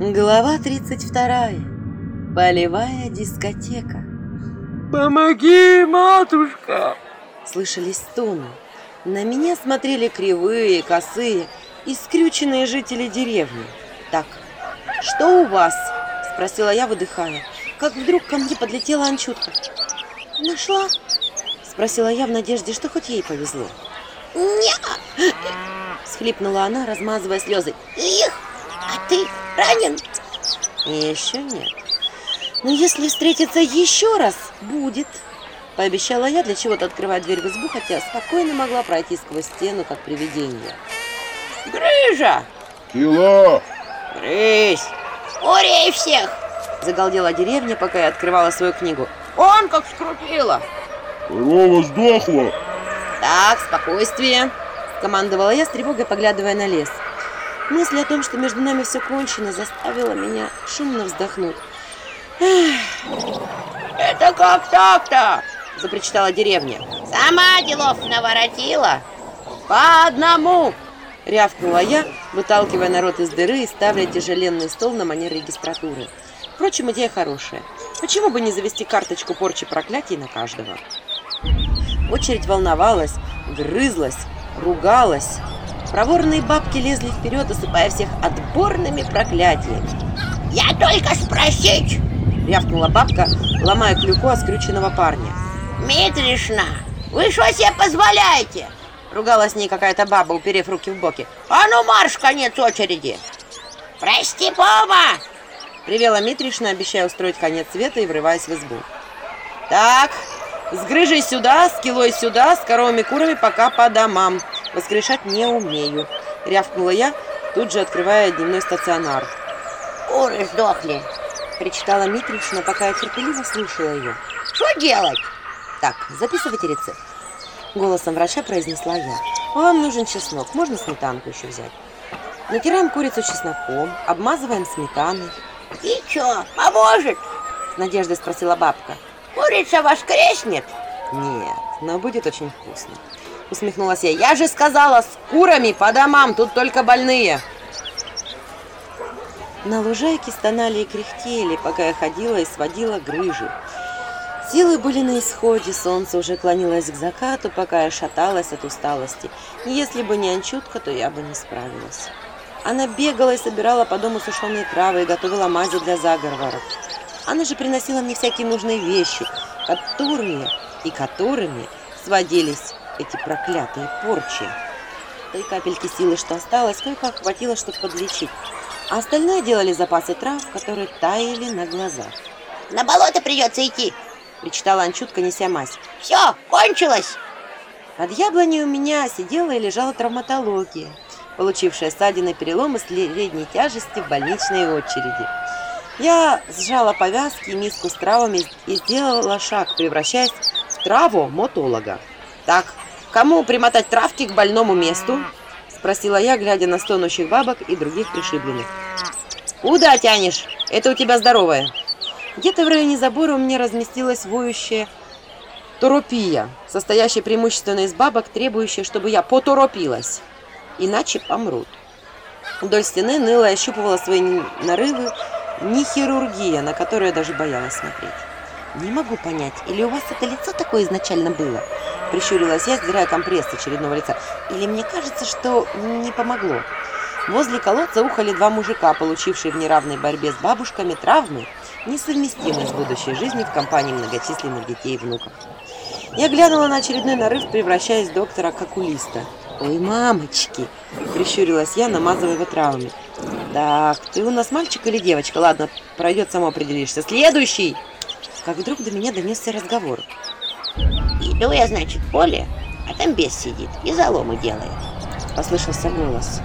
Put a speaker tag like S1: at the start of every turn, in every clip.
S1: Глава 32. Полевая дискотека.
S2: «Помоги, матушка!»
S1: Слышались стоны. На меня смотрели кривые, косые и скрюченные жители деревни. «Так, что у вас?» – спросила я, выдыхая. Как вдруг ко мне подлетела Анчутка. «Нашла?» – спросила я в надежде, что хоть ей повезло.
S3: «Не!»
S1: – схлипнула она, размазывая слезы.
S3: «Их! Ты ранен?»
S1: «Еще нет. Но если встретиться еще раз, будет!» Пообещала я, для чего-то открывать дверь в избу, хотя спокойно могла пройти сквозь стену, как привидение.
S3: «Грыжа!»
S2: «Кило!»
S3: «Грысь! Урей всех!»
S1: Загалдела деревня, пока я открывала свою книгу. «Он как скрутила!»
S2: «Корова сдохла!»
S1: «Так, спокойствие!» Командовала я с тревогой, поглядывая на лес. Мысль о том, что между нами все кончено, заставила меня шумно вздохнуть.
S3: «Это как так-то?»
S1: запричитала деревня.
S3: «Сама делов наворотила!»
S1: «По одному!» — рявкнула я, выталкивая народ из дыры и ставля тяжеленный стол на манер регистратуры. Впрочем, идея хорошая. Почему бы не завести карточку порчи проклятий на каждого? Очередь волновалась, грызлась, ругалась. Проворные бабки лезли вперед, осыпая всех отборными проклятиями.
S3: «Я только спросить!»
S1: — рявкнула бабка, ломая клюку от скрюченного парня.
S3: «Митришна, вы что себе позволяете?»
S1: Ругалась с ней какая-то баба, уперев руки в боки.
S3: «А ну марш, конец очереди!» «Прости, Пома!»
S1: Привела Митришна, обещая устроить конец света и врываясь в избу. «Так, с грыжей сюда, с килой сюда, с коровами курами пока по домам. Воскрешать не умею», — рявкнула я, тут же открывая дневной стационар.
S3: «Куры сдохли!»
S1: — причитала Митришна, пока я терпеливо слушала ее.
S3: «Что делать?»
S1: «Так, записывайте рецепт». Голосом врача произнесла я. «Вам нужен чеснок, можно сметанку еще взять». Натираем курицу чесноком, обмазываем сметаной.
S3: «И что, поможет?»
S1: С надеждой спросила бабка.
S3: «Курица воскреснет?»
S1: «Нет, но будет очень вкусно». Усмехнулась я. «Я же сказала, с курами по домам, тут только больные!» На лужайке стонали и кряхтели, пока я ходила и сводила грыжи. Силы были на исходе, солнце уже клонилось к закату, пока я шаталась от усталости. Если бы не Анчутка, то я бы не справилась. Она бегала и собирала по дому сушеные травы и готовила мази для заговоров. Она же приносила мне всякие нужные вещи, которые и которыми сводились эти проклятые порчи. Той капельки силы, что осталось, только хватило, чтобы подлечить. А остальное делали запасы трав, которые таяли на глазах.
S3: «На болото придется идти!»
S1: — причитала Анчутка, неся мазь.
S3: «Все, кончилось!»
S1: Под яблоней у меня сидела и лежала травматология, получившая ссадины переломы средней тяжести в больничной очереди. Я сжала повязки и миску с травами и сделала шаг, превращаясь в траву-мотолога. «Так, кому примотать травки к больному месту?» Спросила я, глядя на стонущих бабок и других пришибленных. «Куда тянешь? Это у тебя здоровое!» Где-то в районе забора у меня разместилась воющая торопия, состоящая преимущественно из бабок, требующая, чтобы я поторопилась, иначе помрут. Вдоль стены ныла и ощупывала свои нарывы не хирургия, на которую я даже боялась смотреть. «Не могу понять, или у вас это лицо такое изначально было?» Прищурилась я, сдирая компресс очередного лица. «Или мне кажется, что не помогло?» Возле колодца ухали два мужика, получившие в неравной борьбе с бабушками травмы, несовместимые с будущей жизнью в компании многочисленных детей и внуков. Я глянула на очередной нарыв, превращаясь в доктора к окулиста. «Ой, мамочки!» – прищурилась я, намазывая его травами. «Так, ты у нас мальчик или девочка? Ладно, пройдет, само определишься. Следующий!» Как вдруг до меня донесся разговор.
S3: «Иду я, значит, в поле, а там бес сидит и заломы делает», –
S1: послышался голос.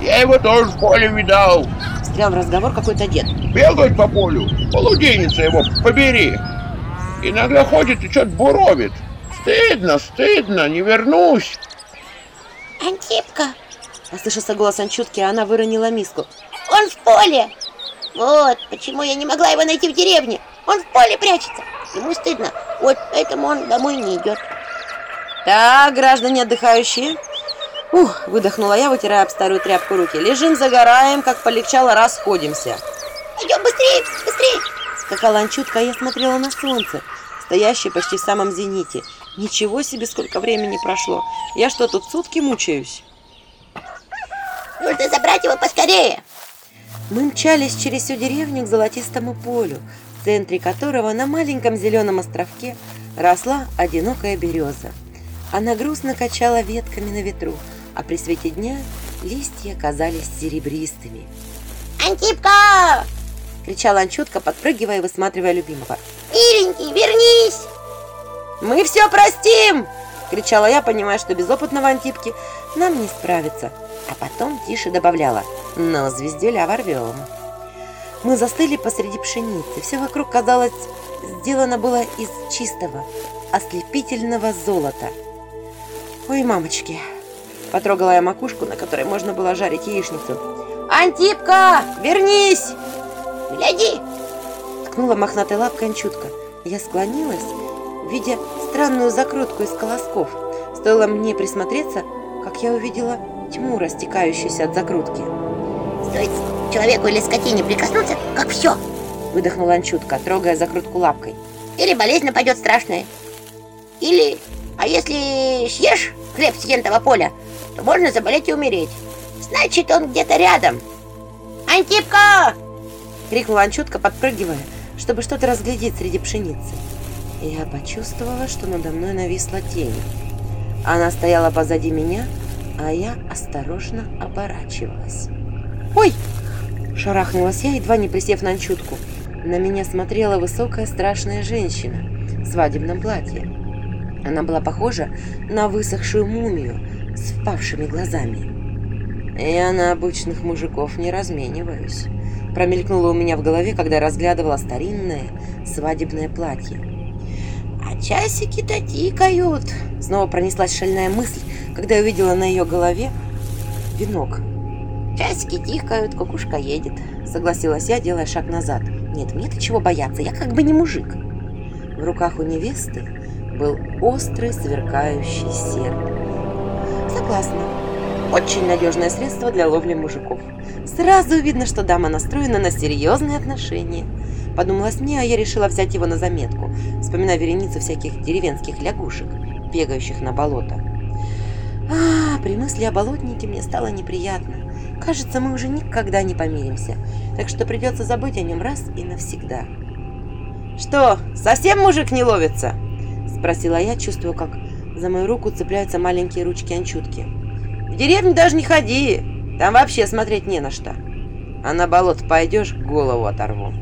S2: «Я его тоже в поле видал!»
S1: Встрял в разговор какой-то дед.
S2: «Бегает по полю, полуденница его, побери! Иногда ходит и что-то буровит. Стыдно, стыдно, не вернусь!»
S3: «Антипка,
S1: Послышался голос Анчутки, а она выронила миску.
S3: он в поле!» «Вот почему я не могла его найти в деревне. Он в поле прячется. Ему стыдно. Вот поэтому он домой не идет».
S1: Так, граждане отдыхающие, Ух, выдохнула я, вытирая об старую тряпку руки. Лежим, загораем, как полегчало, расходимся.
S3: Идем быстрее, быстрее.
S1: Скакала Анчутка, а я смотрела на солнце, стоящее почти в самом зените. Ничего себе, сколько времени прошло. Я что, тут сутки мучаюсь?
S3: Нужно забрать его поскорее.
S1: Мы мчались через всю деревню к золотистому полю, в центре которого на маленьком зеленом островке росла одинокая береза. Она грустно качала ветками на ветру, а при свете дня листья казались серебристыми.
S3: Антипка!
S1: Кричала Анчутка, подпрыгивая и высматривая любимого.
S3: Миленький, вернись!
S1: «Мы все простим!» Кричала я, понимая, что без опытного Антипки нам не справиться. А потом тише добавляла «Но звездюля ворвем». Мы застыли посреди пшеницы. Все вокруг, казалось, сделано было из чистого, ослепительного золота. «Ой, мамочки!» Потрогала я макушку, на которой можно было жарить яичницу. «Антипка, вернись!»
S3: Гляди,
S1: Ткнула мохнатой лапкой Анчутка. Я склонилась, видя странную закрутку из колосков. Стоило мне присмотреться, как я увидела тьму, растекающуюся от закрутки.
S3: стоит человеку или скотине прикоснуться, как все.
S1: Выдохнула Анчутка, трогая закрутку лапкой.
S3: Или болезнь нападет страшная. Или, а если съешь хлеб с ентого поля, то можно заболеть и умереть. Значит, он где-то рядом. Антипка!
S1: Крикнула Анчутка, подпрыгивая, чтобы что-то разглядеть среди пшеницы. Я почувствовала, что надо мной нависла тень. Она стояла позади меня, а я осторожно оборачивалась. «Ой!» – шарахнулась я, едва не присев на Анчутку. На меня смотрела высокая страшная женщина в свадебном платье. Она была похожа на высохшую мумию с впавшими глазами. Я на обычных мужиков не размениваюсь. Промелькнуло у меня в голове, когда разглядывала старинное свадебное платье. А часики-то тикают. Снова пронеслась шальная мысль, когда я увидела на ее голове венок. Часики тикают, кукушка едет, согласилась я, делая шаг назад. Нет, мне-то чего бояться, я как бы не мужик. В руках у невесты был острый сверкающий серп. Согласна. Очень надежное средство для ловли мужиков. Сразу видно, что дама настроена на серьезные отношения. Подумалось мне, а я решила взять его на заметку, вспоминая вереницу всяких деревенских лягушек, бегающих на болото. А, при мысли о болотнике мне стало неприятно. Кажется, мы уже никогда не помиримся, так что придется забыть о нем раз и навсегда. «Что, совсем мужик не ловится?» – спросила я, чувствуя, как за мою руку цепляются маленькие ручки анчутки. «В деревню даже не ходи, там вообще смотреть не на что. А на болото пойдешь, голову оторву».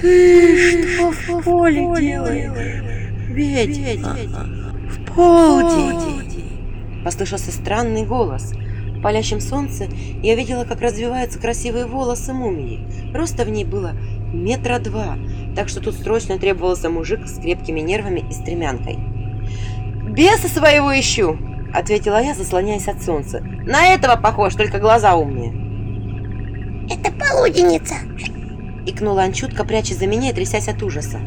S4: Ты что в поле делаешь?
S1: Ведь в полдень послышался странный голос. В палящем солнце я видела, как развиваются красивые волосы мумии. Роста в ней было метра два, так что тут срочно требовался мужик с крепкими нервами и стремянкой. «Беса своего ищу!» — ответила я, заслоняясь от солнца. «На этого похож, только глаза умнее!»
S3: Это полуденница.
S1: — икнула Анчутка, пряча за меня и трясясь от ужаса.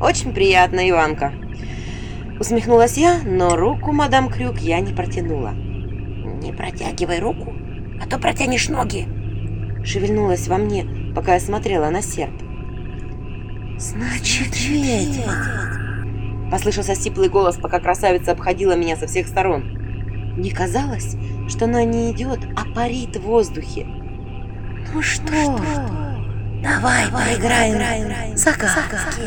S1: «Очень приятно, Иванка!» Усмехнулась я, но руку мадам Крюк я не протянула.
S3: Не протягивай руку, а то протянешь ноги.
S1: Шевельнулась во мне, пока я смотрела на серп.
S4: Значит, ведьма.
S1: Послышался сиплый голос, пока красавица обходила меня со всех сторон. Мне казалось, что она не идет, а парит в воздухе.
S4: Ну что, давай поиграем в загадки.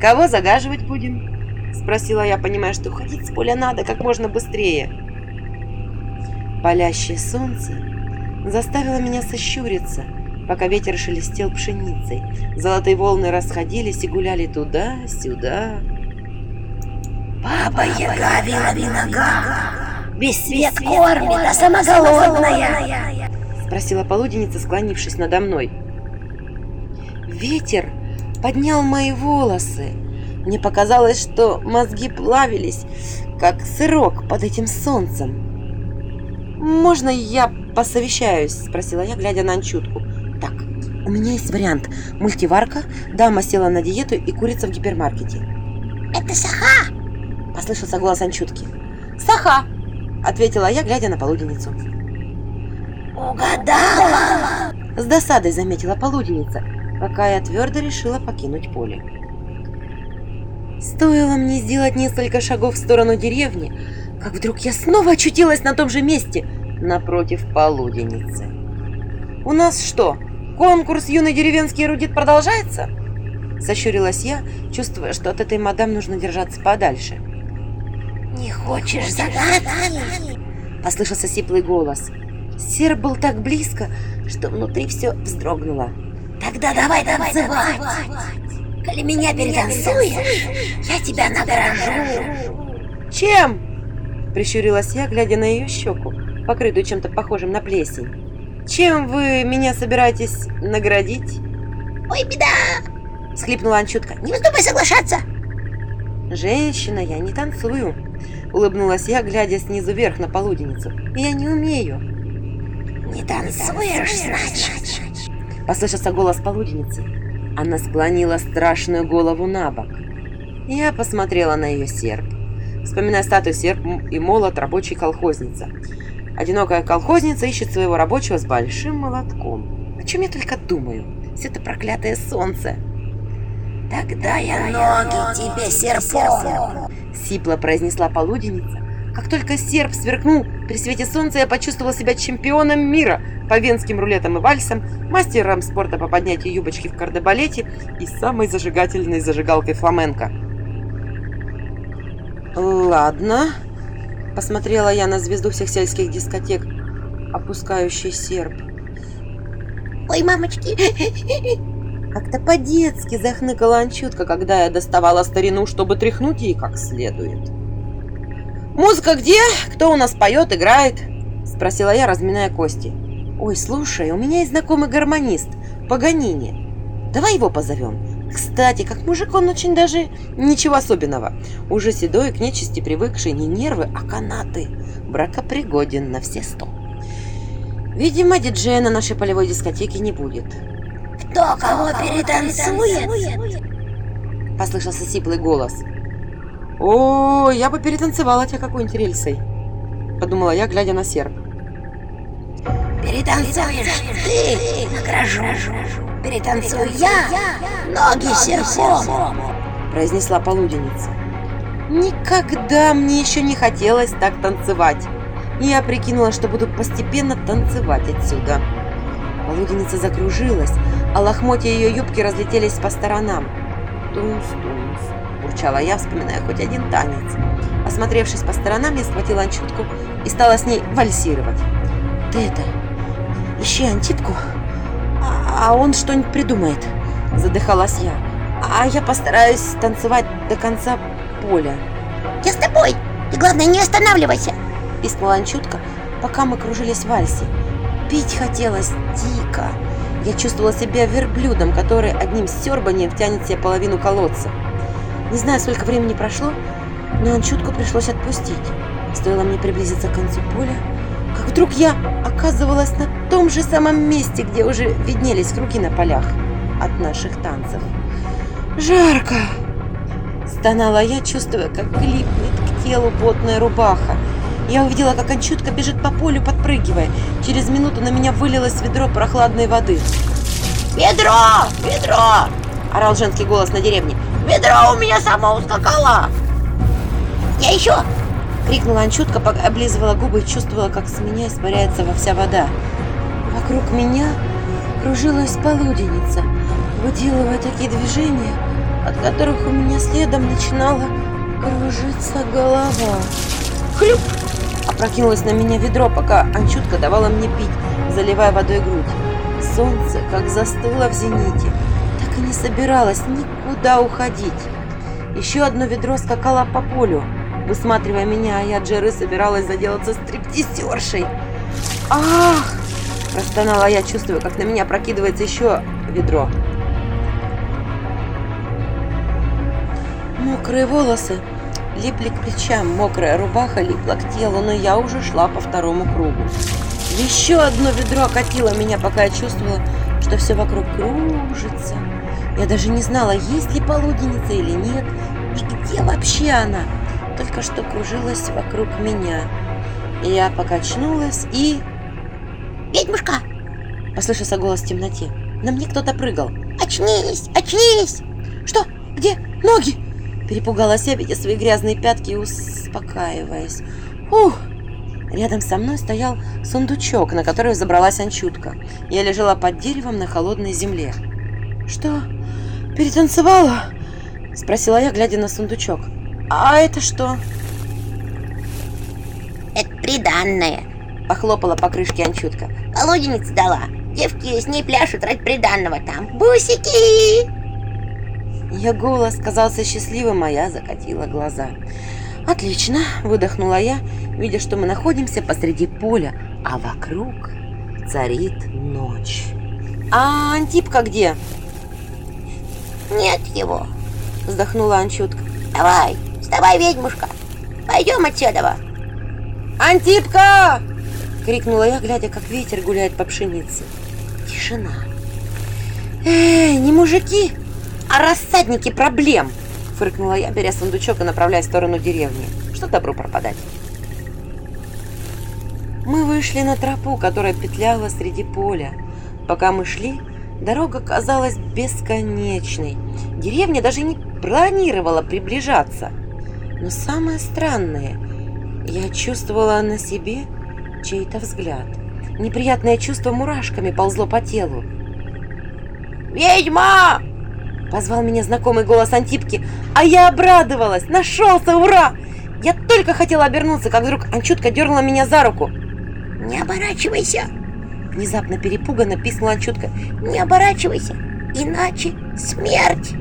S1: «Кого загаживать будем?» Спросила я, понимая, что уходить с поля надо как можно быстрее. Палящее солнце заставило меня сощуриться, пока ветер шелестел пшеницей. Золотые волны расходились и гуляли туда-сюда.
S4: Баба Яга вилами нога, весь свет кормит, а сама голодная.
S1: Спросила полуденница, склонившись надо мной. Ветер поднял мои волосы. Мне показалось, что мозги плавились, как сырок под этим солнцем. «Можно я посовещаюсь?» – спросила я, глядя на Анчутку. «Так, у меня есть вариант. Мультиварка, дама села на диету и курица в гипермаркете».
S3: Это саха.
S1: – послышался голос Анчутки. «Саха!» ответила я, глядя на полуденницу.
S3: Угадала!
S1: С досадой заметила полуденница, пока я твердо решила покинуть поле. Стоило мне сделать несколько шагов в сторону деревни, как вдруг я снова очутилась на том же месте, напротив полуденницы. «У нас что, конкурс юный деревенский эрудит продолжается?» Сощурилась я, чувствуя, что от этой мадам нужно держаться подальше.
S3: Не хочешь загадки?
S1: Послышался сиплый голос. Серп был так близко, что внутри все вздрогнуло.
S3: Тогда давай танцевать. Коли меня перетанцуешь, я тебя награжу.
S1: «Чем?» – прищурилась я, глядя на ее щеку, покрытую чем-то похожим на плесень. «Чем вы меня собираетесь наградить?»
S3: Ой, беда!
S1: – схлипнула Анчутка.
S3: Не вздумай соглашаться.
S1: «Женщина, я не танцую», – улыбнулась я, глядя снизу вверх на полуденницу. «Я не умею».
S3: Не танцуешь, значит?
S1: Послышался голос полуденницы. Она склонила страшную голову на бок. Я посмотрела на ее серп, вспоминая статую серп и молот рабочей колхозницы. Одинокая колхозница ищет своего рабочего с большим молотком. О чем я только думаю? Все это проклятое солнце.
S3: Тогда я ноги тебе серпом.
S1: Сипло произнесла полуденница. Как только серп сверкнул, при свете солнца я почувствовала себя чемпионом мира по венским рулетам и вальсам, мастером спорта по поднятию юбочки в кардебалете и самой зажигательной зажигалкой фламенко. «Ладно», — посмотрела я на звезду всех сельских дискотек, опускающий серп.
S3: Ой, мамочки,
S1: Как-то по-детски захныкала Анчутка, когда я доставала старину, чтобы тряхнуть ей как следует. «Музыка где? Кто у нас поет, играет?» – спросила я, разминая кости. «Ой, слушай, у меня есть знакомый гармонист, Паганини. Давай его позовем. Кстати, как мужик он очень даже ничего особенного. Уже седой, к нечисти привыкший, не нервы, а канаты. Бракопригоден на все сто. Видимо, диджея на нашей полевой дискотеке не будет.
S3: кто кого перетанцует?
S1: Послышался сиплый голос. «О, я бы перетанцевала тебя какой-нибудь рельсой», — подумала я, глядя на серп.
S3: Перетанцуешь ты, награжу. Перетанцую я, ноги серпом.
S1: произнесла полуденница. Никогда мне еще не хотелось так танцевать. И я прикинула, что буду постепенно танцевать отсюда. Полуденница закружилась, а лохмотья ее юбки разлетелись по сторонам. Тунс-тунс, бурчала я, вспоминая хоть один танец. Осмотревшись по сторонам, я схватила Анчутку и стала с ней вальсировать. «Ты это, ищи Антипку, а, а он что-нибудь придумает», – задыхалась я. «А я постараюсь танцевать до конца поля».
S3: Я с тобой. Ты, главное, не останавливайся.
S1: пискнула Анчутка, пока мы кружились в вальсе. Пить хотелось дико. Я чувствовала себя верблюдом, который одним сербанием втянет себе половину колодца. Не знаю, сколько времени прошло, но Анчутку пришлось отпустить. Стоило мне приблизиться к концу поля, как вдруг я оказывалась на том же самом месте, где уже виднелись круги на полях от наших танцев. «Жарко!» Стонала я, чувствуя, как липнет к телу потная рубаха. Я увидела, как Анчутка бежит по полю, подпрыгивая. Через минуту на меня вылилось ведро прохладной воды.
S3: Ведро! Ведро!
S1: Орал женский голос на деревне.
S3: Ведро у меня само ускакало. Я еще.
S1: Крикнула Анчутка, пока облизывала губы и чувствовала, как с меня испаряется во вся вода. Вокруг меня кружилась полуденница, выделывая такие движения, от которых у меня следом начинала кружиться голова. Хлюп! Опрокинулось на меня ведро, пока Анчутка давала мне пить, заливая водой грудь. Солнце, как застыло в зените, так и не собиралось никуда уходить. Еще одно ведро скакало по полю, высматривая меня, а я Джеры собиралась заделаться стриптизершей. «Ах!» – простонала я, чувствуя, как на меня прокидывается еще ведро. Мокрые волосы липли к плечам, мокрая рубаха липла к телу, но я уже шла по второму кругу. Еще одно ведро окатило меня, пока я чувствовала, что все вокруг кружится. Я даже не знала, есть ли полуденница или нет, и где вообще она. Только что кружилась вокруг меня. Я покачнулась и...
S3: Ведьмушка,
S1: Послышался голос в темноте. На мне кто-то прыгал.
S3: очнись, очнись!
S1: Что? Где? Ноги! Перепугалась я, видя свои грязные пятки и успокаиваясь. Ух! Рядом со мной стоял сундучок, на который забралась Анчутка. Я лежала под деревом на холодной земле. «Что? Перетанцевала?» Спросила я, глядя на сундучок. «А это что?»
S3: Это приданное.
S1: Похлопала по крышке Анчутка.
S3: Полуденница дала. Девки с ней пляшут ради приданного там. Бусики!
S1: Ее голос казался счастливым, а я закатила глаза. «Отлично!» – выдохнула я, видя, что мы находимся посреди поля, а вокруг царит ночь. «А Антипка где?»
S3: Нет его.
S1: Вздохнула Анчутка.
S3: Давай, вставай, ведьмушка. Пойдем отсюда.
S1: «Антипка!» — крикнула я, глядя, как ветер гуляет по пшенице. Тишина. «Эй, не мужики, а рассадники проблем!» — фыркнула я, беря сундучок и направляясь в сторону деревни. Что добру пропадать? Мы вышли на тропу, которая петляла среди поля. Пока мы шли, дорога казалась бесконечной. Деревня даже не планировала приближаться. Но самое странное, я чувствовала на себе чей-то взгляд. Неприятное чувство мурашками ползло по телу.
S3: Ведьма!
S1: Позвал меня знакомый голос Антипки, а я обрадовалась. Нашелся, ура! Я только хотела обернуться, как вдруг Анчутка дернула меня за руку.
S3: Не оборачивайся,
S1: Внезапно перепуганно пискнула Анчутка.
S3: не оборачивайся, иначе смерть.